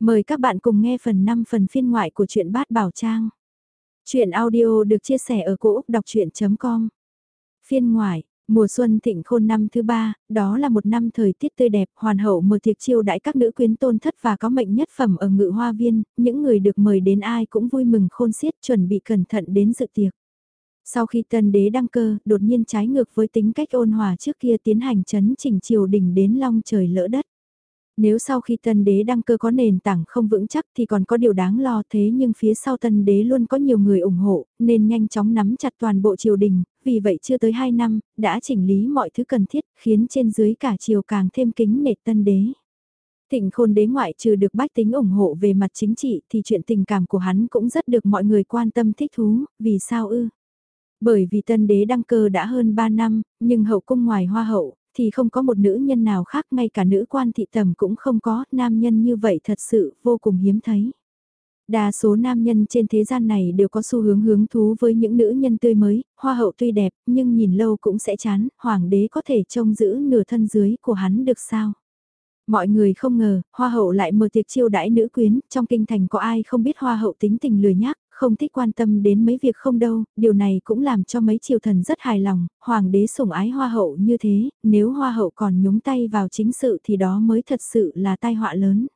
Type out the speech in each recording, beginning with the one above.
Mời các bạn cùng nghe phần 5 phần phiên ngoại của truyện Bát Bảo Trang. Chuyện audio được chia sẻ ở cỗ đọc chuyện.com Phiên ngoại, mùa xuân thịnh khôn năm thứ ba, đó là một năm thời tiết tươi đẹp, hoàn hậu mở tiệc chiêu đãi các nữ quyến tôn thất và có mệnh nhất phẩm ở ngự hoa viên, những người được mời đến ai cũng vui mừng khôn xiết chuẩn bị cẩn thận đến dự tiệc. Sau khi tân đế đăng cơ, đột nhiên trái ngược với tính cách ôn hòa trước kia tiến hành chấn chỉnh triều đình đến long trời lỡ đất. Nếu sau khi tân đế đăng cơ có nền tảng không vững chắc thì còn có điều đáng lo thế nhưng phía sau tân đế luôn có nhiều người ủng hộ, nên nhanh chóng nắm chặt toàn bộ triều đình, vì vậy chưa tới 2 năm, đã chỉnh lý mọi thứ cần thiết, khiến trên dưới cả triều càng thêm kính nể tân đế. Thịnh khôn đế ngoại trừ được bách tính ủng hộ về mặt chính trị thì chuyện tình cảm của hắn cũng rất được mọi người quan tâm thích thú, vì sao ư? Bởi vì tân đế đăng cơ đã hơn 3 năm, nhưng hậu cung ngoài hoa hậu, thì không có một nữ nhân nào khác ngay cả nữ quan thị tầm cũng không có, nam nhân như vậy thật sự vô cùng hiếm thấy. Đa số nam nhân trên thế gian này đều có xu hướng hướng thú với những nữ nhân tươi mới, hoa hậu tuy đẹp, nhưng nhìn lâu cũng sẽ chán, hoàng đế có thể trông giữ nửa thân dưới của hắn được sao? Mọi người không ngờ, hoa hậu lại mở tiệc chiêu đãi nữ quyến, trong kinh thành có ai không biết hoa hậu tính tình lười nhác, không thích quan tâm đến mấy việc không đâu, điều này cũng làm cho mấy triều thần rất hài lòng, hoàng đế sủng ái hoa hậu như thế, nếu hoa hậu còn nhúng tay vào chính sự thì đó mới thật sự là tai họa lớn.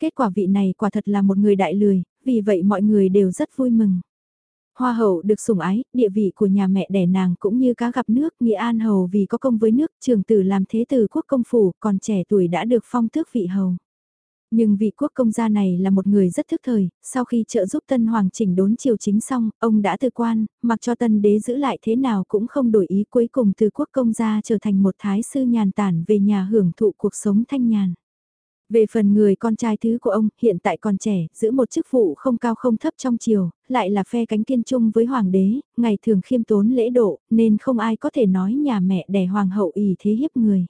Kết quả vị này quả thật là một người đại lười, vì vậy mọi người đều rất vui mừng. Hoa hậu được sủng ái, địa vị của nhà mẹ đẻ nàng cũng như cá gặp nước, nghĩa an hầu vì có công với nước, trường tử làm thế tử quốc công phủ, còn trẻ tuổi đã được phong tước vị hầu. Nhưng vị quốc công gia này là một người rất thức thời, sau khi trợ giúp tân hoàng chỉnh đốn triều chính xong, ông đã từ quan, mặc cho tân đế giữ lại thế nào cũng không đổi ý cuối cùng từ quốc công gia trở thành một thái sư nhàn tản về nhà hưởng thụ cuộc sống thanh nhàn. Về phần người con trai thứ của ông, hiện tại còn trẻ, giữ một chức vụ không cao không thấp trong triều, lại là phe cánh kiên trung với hoàng đế, ngày thường khiêm tốn lễ độ, nên không ai có thể nói nhà mẹ đẻ hoàng hậu ỷ thế hiếp người.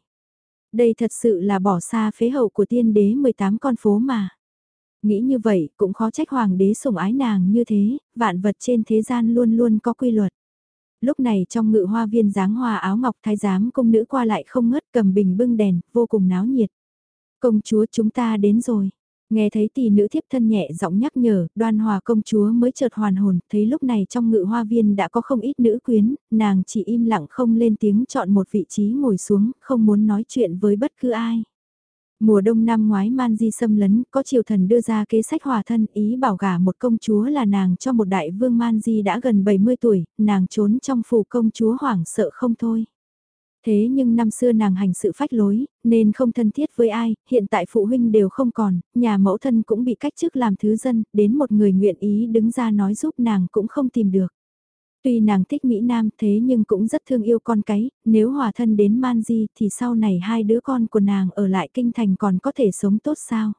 Đây thật sự là bỏ xa phế hậu của tiên đế 18 con phố mà. Nghĩ như vậy cũng khó trách hoàng đế sủng ái nàng như thế, vạn vật trên thế gian luôn luôn có quy luật. Lúc này trong ngự hoa viên dáng hoa áo ngọc thái giám công nữ qua lại không ngớt cầm bình bưng đèn, vô cùng náo nhiệt. Công chúa chúng ta đến rồi. Nghe thấy tỷ nữ thiếp thân nhẹ giọng nhắc nhở, đoan hòa công chúa mới chợt hoàn hồn, thấy lúc này trong ngự hoa viên đã có không ít nữ quyến, nàng chỉ im lặng không lên tiếng chọn một vị trí ngồi xuống, không muốn nói chuyện với bất cứ ai. Mùa đông năm ngoái man di xâm lấn, có triều thần đưa ra kế sách hòa thân ý bảo gả một công chúa là nàng cho một đại vương man di đã gần 70 tuổi, nàng trốn trong phủ công chúa hoảng sợ không thôi. Thế nhưng năm xưa nàng hành sự phách lối, nên không thân thiết với ai, hiện tại phụ huynh đều không còn, nhà mẫu thân cũng bị cách chức làm thứ dân, đến một người nguyện ý đứng ra nói giúp nàng cũng không tìm được. Tuy nàng thích Mỹ Nam thế nhưng cũng rất thương yêu con cái, nếu hòa thân đến Man Di thì sau này hai đứa con của nàng ở lại kinh thành còn có thể sống tốt sao?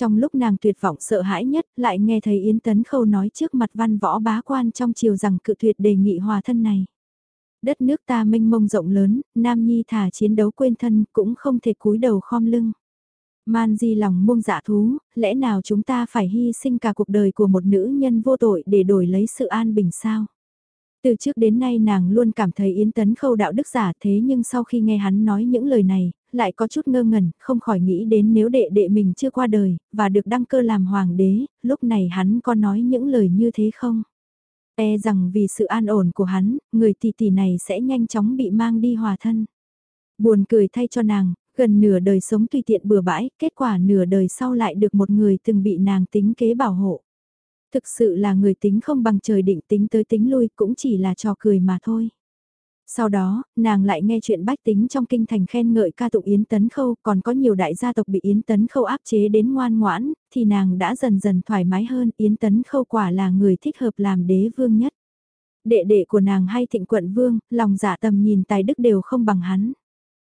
Trong lúc nàng tuyệt vọng sợ hãi nhất lại nghe thấy Yến Tấn Khâu nói trước mặt văn võ bá quan trong chiều rằng cự tuyệt đề nghị hòa thân này đất nước ta mênh mông rộng lớn, Nam Nhi thả chiến đấu quên thân cũng không thể cúi đầu khom lưng. Man di lòng muông dạ thú, lẽ nào chúng ta phải hy sinh cả cuộc đời của một nữ nhân vô tội để đổi lấy sự an bình sao? Từ trước đến nay nàng luôn cảm thấy Yến Tấn Khâu đạo đức giả thế nhưng sau khi nghe hắn nói những lời này, lại có chút ngơ ngẩn, không khỏi nghĩ đến nếu đệ đệ mình chưa qua đời, và được đăng cơ làm hoàng đế, lúc này hắn có nói những lời như thế không? E rằng vì sự an ổn của hắn, người tỷ tỷ này sẽ nhanh chóng bị mang đi hòa thân. Buồn cười thay cho nàng, gần nửa đời sống tùy tiện bừa bãi, kết quả nửa đời sau lại được một người từng bị nàng tính kế bảo hộ. Thực sự là người tính không bằng trời định tính tới tính lui cũng chỉ là trò cười mà thôi. Sau đó, nàng lại nghe chuyện bách tính trong kinh thành khen ngợi ca tụng Yến Tấn Khâu, còn có nhiều đại gia tộc bị Yến Tấn Khâu áp chế đến ngoan ngoãn, thì nàng đã dần dần thoải mái hơn, Yến Tấn Khâu quả là người thích hợp làm đế vương nhất. Đệ đệ của nàng hay thịnh quận vương, lòng dạ tầm nhìn tài đức đều không bằng hắn.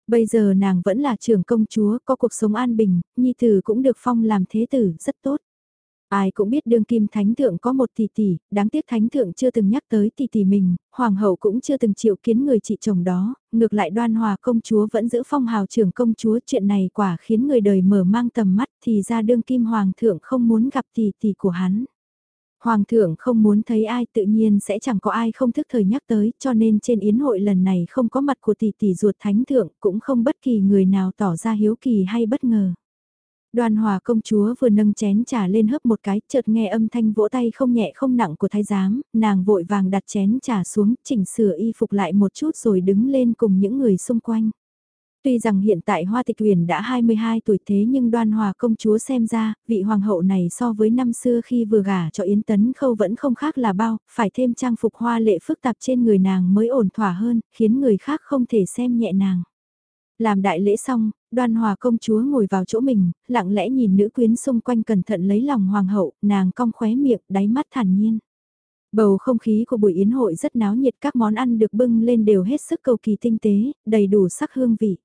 Bây giờ nàng vẫn là trưởng công chúa, có cuộc sống an bình, nhi tử cũng được phong làm thế tử, rất tốt. Ai cũng biết đương kim thánh thượng có một tỷ tỷ, đáng tiếc thánh thượng chưa từng nhắc tới tỷ tỷ mình, hoàng hậu cũng chưa từng chịu kiến người chị chồng đó, ngược lại đoan hòa công chúa vẫn giữ phong hào trưởng công chúa chuyện này quả khiến người đời mở mang tầm mắt thì ra đương kim hoàng thượng không muốn gặp tỷ tỷ của hắn. Hoàng thượng không muốn thấy ai tự nhiên sẽ chẳng có ai không thức thời nhắc tới cho nên trên yến hội lần này không có mặt của tỷ tỷ ruột thánh thượng cũng không bất kỳ người nào tỏ ra hiếu kỳ hay bất ngờ. Đoan hòa công chúa vừa nâng chén trà lên hớp một cái, chợt nghe âm thanh vỗ tay không nhẹ không nặng của thái giám, nàng vội vàng đặt chén trà xuống, chỉnh sửa y phục lại một chút rồi đứng lên cùng những người xung quanh. Tuy rằng hiện tại Hoa Tịch Huyền đã 22 tuổi thế nhưng đoan hòa công chúa xem ra, vị hoàng hậu này so với năm xưa khi vừa gả cho Yến Tấn Khâu vẫn không khác là bao, phải thêm trang phục hoa lệ phức tạp trên người nàng mới ổn thỏa hơn, khiến người khác không thể xem nhẹ nàng. Làm đại lễ xong, đoan hòa công chúa ngồi vào chỗ mình, lặng lẽ nhìn nữ quyến xung quanh cẩn thận lấy lòng hoàng hậu, nàng cong khóe miệng, đáy mắt thản nhiên. Bầu không khí của buổi yến hội rất náo nhiệt các món ăn được bưng lên đều hết sức cầu kỳ tinh tế, đầy đủ sắc hương vị.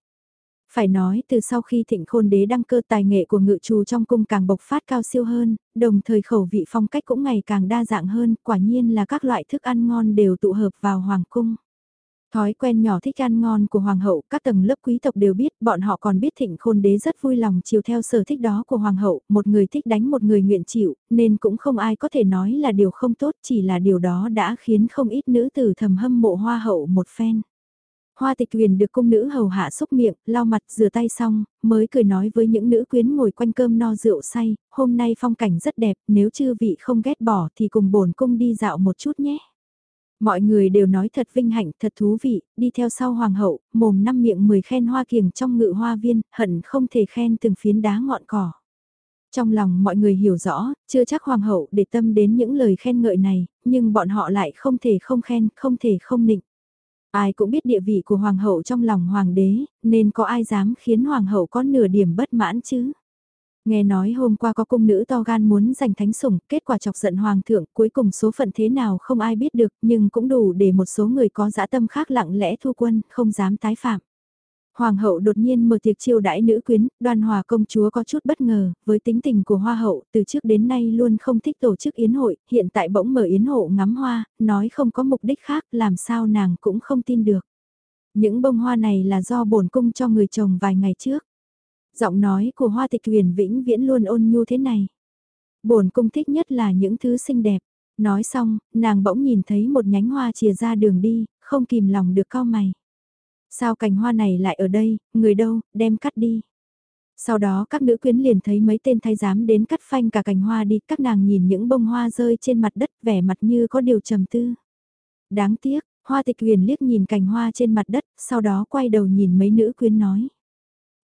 Phải nói từ sau khi thịnh khôn đế đăng cơ tài nghệ của ngự trù trong cung càng bộc phát cao siêu hơn, đồng thời khẩu vị phong cách cũng ngày càng đa dạng hơn, quả nhiên là các loại thức ăn ngon đều tụ hợp vào hoàng cung. Thói quen nhỏ thích ăn ngon của hoàng hậu, các tầng lớp quý tộc đều biết, bọn họ còn biết thịnh khôn đế rất vui lòng chiều theo sở thích đó của hoàng hậu, một người thích đánh một người nguyện chịu, nên cũng không ai có thể nói là điều không tốt, chỉ là điều đó đã khiến không ít nữ tử thầm hâm mộ hoa hậu một phen. Hoa tịch huyền được cung nữ hầu hạ xúc miệng, lau mặt rửa tay xong, mới cười nói với những nữ quyến ngồi quanh cơm no rượu say, hôm nay phong cảnh rất đẹp, nếu chư vị không ghét bỏ thì cùng bổn cung đi dạo một chút nhé. Mọi người đều nói thật vinh hạnh, thật thú vị, đi theo sau hoàng hậu, mồm năm miệng mười khen hoa kiềng trong ngự hoa viên, hận không thể khen từng phiến đá ngọn cỏ. Trong lòng mọi người hiểu rõ, chưa chắc hoàng hậu để tâm đến những lời khen ngợi này, nhưng bọn họ lại không thể không khen, không thể không nịnh. Ai cũng biết địa vị của hoàng hậu trong lòng hoàng đế, nên có ai dám khiến hoàng hậu có nửa điểm bất mãn chứ? Nghe nói hôm qua có cung nữ to gan muốn giành thánh sủng, kết quả chọc giận hoàng thượng, cuối cùng số phận thế nào không ai biết được, nhưng cũng đủ để một số người có dã tâm khác lặng lẽ thu quân, không dám tái phạm. Hoàng hậu đột nhiên mở tiệc chiêu đãi nữ quyến, đoàn hòa công chúa có chút bất ngờ, với tính tình của hoa hậu, từ trước đến nay luôn không thích tổ chức yến hội, hiện tại bỗng mở yến hộ ngắm hoa, nói không có mục đích khác, làm sao nàng cũng không tin được. Những bông hoa này là do bổn cung cho người chồng vài ngày trước. Giọng nói của hoa tịch huyền vĩnh viễn luôn ôn nhu thế này. Bổn cung thích nhất là những thứ xinh đẹp. Nói xong, nàng bỗng nhìn thấy một nhánh hoa chìa ra đường đi, không kìm lòng được cao mày. Sao cành hoa này lại ở đây, người đâu, đem cắt đi. Sau đó các nữ quyến liền thấy mấy tên thái giám đến cắt phanh cả cành hoa đi, các nàng nhìn những bông hoa rơi trên mặt đất vẻ mặt như có điều trầm tư. Đáng tiếc, hoa tịch huyền liếc nhìn cành hoa trên mặt đất, sau đó quay đầu nhìn mấy nữ quyến nói.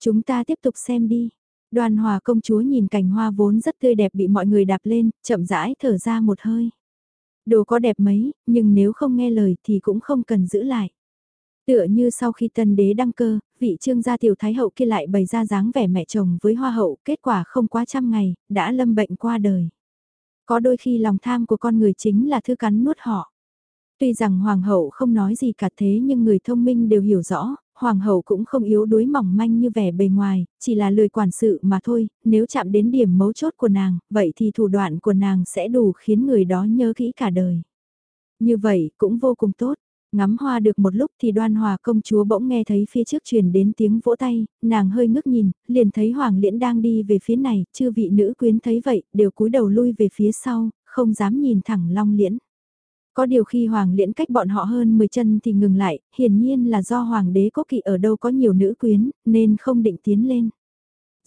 Chúng ta tiếp tục xem đi. Đoàn hòa công chúa nhìn cành hoa vốn rất tươi đẹp bị mọi người đạp lên, chậm rãi thở ra một hơi. Đồ có đẹp mấy, nhưng nếu không nghe lời thì cũng không cần giữ lại. Tựa như sau khi tân đế đăng cơ, vị trương gia tiểu thái hậu kia lại bày ra dáng vẻ mẹ chồng với hoa hậu, kết quả không quá trăm ngày, đã lâm bệnh qua đời. Có đôi khi lòng tham của con người chính là thứ cắn nuốt họ. Tuy rằng hoàng hậu không nói gì cả thế nhưng người thông minh đều hiểu rõ, hoàng hậu cũng không yếu đuối mỏng manh như vẻ bề ngoài, chỉ là lười quản sự mà thôi, nếu chạm đến điểm mấu chốt của nàng, vậy thì thủ đoạn của nàng sẽ đủ khiến người đó nhớ kỹ cả đời. Như vậy cũng vô cùng tốt. Ngắm hoa được một lúc thì đoan hòa công chúa bỗng nghe thấy phía trước truyền đến tiếng vỗ tay, nàng hơi ngước nhìn, liền thấy hoàng liễn đang đi về phía này, chư vị nữ quyến thấy vậy, đều cúi đầu lui về phía sau, không dám nhìn thẳng long liễn. Có điều khi hoàng liễn cách bọn họ hơn 10 chân thì ngừng lại, hiển nhiên là do hoàng đế có kỵ ở đâu có nhiều nữ quyến, nên không định tiến lên.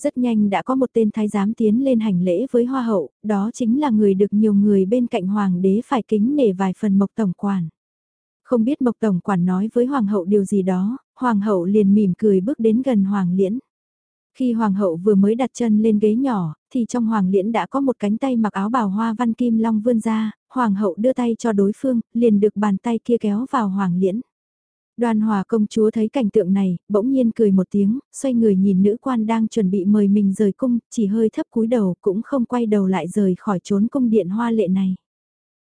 Rất nhanh đã có một tên thái giám tiến lên hành lễ với hoa hậu, đó chính là người được nhiều người bên cạnh hoàng đế phải kính nể vài phần mộc tổng quản. Không biết Mộc Tổng Quản nói với Hoàng hậu điều gì đó, Hoàng hậu liền mỉm cười bước đến gần Hoàng Liễn. Khi Hoàng hậu vừa mới đặt chân lên ghế nhỏ, thì trong Hoàng Liễn đã có một cánh tay mặc áo bào hoa văn kim long vươn ra, Hoàng hậu đưa tay cho đối phương, liền được bàn tay kia kéo vào Hoàng Liễn. Đoàn hòa công chúa thấy cảnh tượng này, bỗng nhiên cười một tiếng, xoay người nhìn nữ quan đang chuẩn bị mời mình rời cung, chỉ hơi thấp cúi đầu cũng không quay đầu lại rời khỏi trốn cung điện hoa lệ này.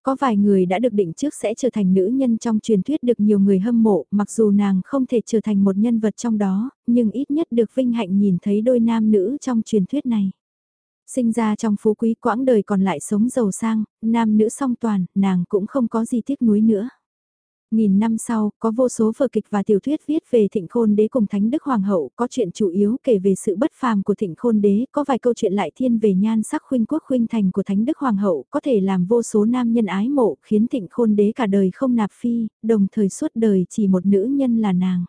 Có vài người đã được định trước sẽ trở thành nữ nhân trong truyền thuyết được nhiều người hâm mộ, mặc dù nàng không thể trở thành một nhân vật trong đó, nhưng ít nhất được vinh hạnh nhìn thấy đôi nam nữ trong truyền thuyết này. Sinh ra trong phú quý quãng đời còn lại sống giàu sang, nam nữ song toàn, nàng cũng không có gì tiếc nuối nữa. Nghìn năm sau, có vô số vở kịch và tiểu thuyết viết về thịnh khôn đế cùng thánh đức hoàng hậu, có chuyện chủ yếu kể về sự bất phàm của thịnh khôn đế, có vài câu chuyện lại thiên về nhan sắc khuynh quốc khuynh thành của thánh đức hoàng hậu, có thể làm vô số nam nhân ái mộ, khiến thịnh khôn đế cả đời không nạp phi, đồng thời suốt đời chỉ một nữ nhân là nàng.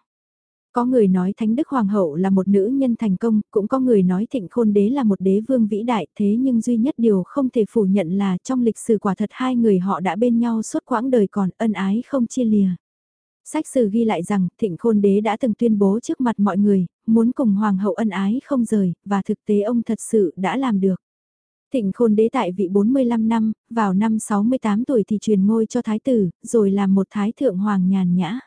Có người nói Thánh Đức Hoàng hậu là một nữ nhân thành công, cũng có người nói Thịnh Khôn Đế là một đế vương vĩ đại, thế nhưng duy nhất điều không thể phủ nhận là trong lịch sử quả thật hai người họ đã bên nhau suốt quãng đời còn ân ái không chia lìa. Sách sử ghi lại rằng Thịnh Khôn Đế đã từng tuyên bố trước mặt mọi người, muốn cùng Hoàng hậu ân ái không rời, và thực tế ông thật sự đã làm được. Thịnh Khôn Đế tại vị 45 năm, vào năm 68 tuổi thì truyền ngôi cho Thái tử, rồi làm một Thái Thượng Hoàng nhàn nhã.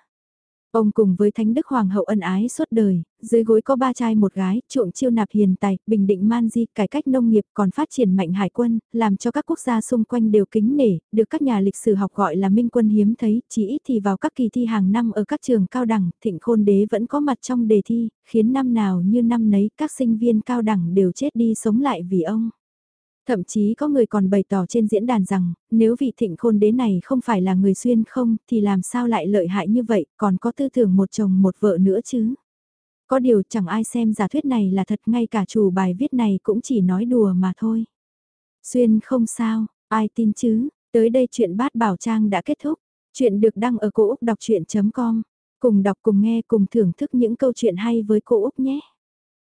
Ông cùng với Thánh Đức Hoàng hậu ân ái suốt đời, dưới gối có ba trai một gái, chuộng chiêu nạp hiền tài, bình định man di, cải cách nông nghiệp còn phát triển mạnh hải quân, làm cho các quốc gia xung quanh đều kính nể, được các nhà lịch sử học gọi là minh quân hiếm thấy, chỉ ít thì vào các kỳ thi hàng năm ở các trường cao đẳng, thịnh khôn đế vẫn có mặt trong đề thi, khiến năm nào như năm nấy các sinh viên cao đẳng đều chết đi sống lại vì ông. Thậm chí có người còn bày tỏ trên diễn đàn rằng, nếu vị thịnh khôn đế này không phải là người xuyên không, thì làm sao lại lợi hại như vậy, còn có tư tưởng một chồng một vợ nữa chứ. Có điều chẳng ai xem giả thuyết này là thật, ngay cả chủ bài viết này cũng chỉ nói đùa mà thôi. Xuyên không sao, ai tin chứ, tới đây chuyện bát bảo trang đã kết thúc. Chuyện được đăng ở cô Úc đọc chuyện.com. Cùng đọc cùng nghe cùng thưởng thức những câu chuyện hay với cô Úc nhé.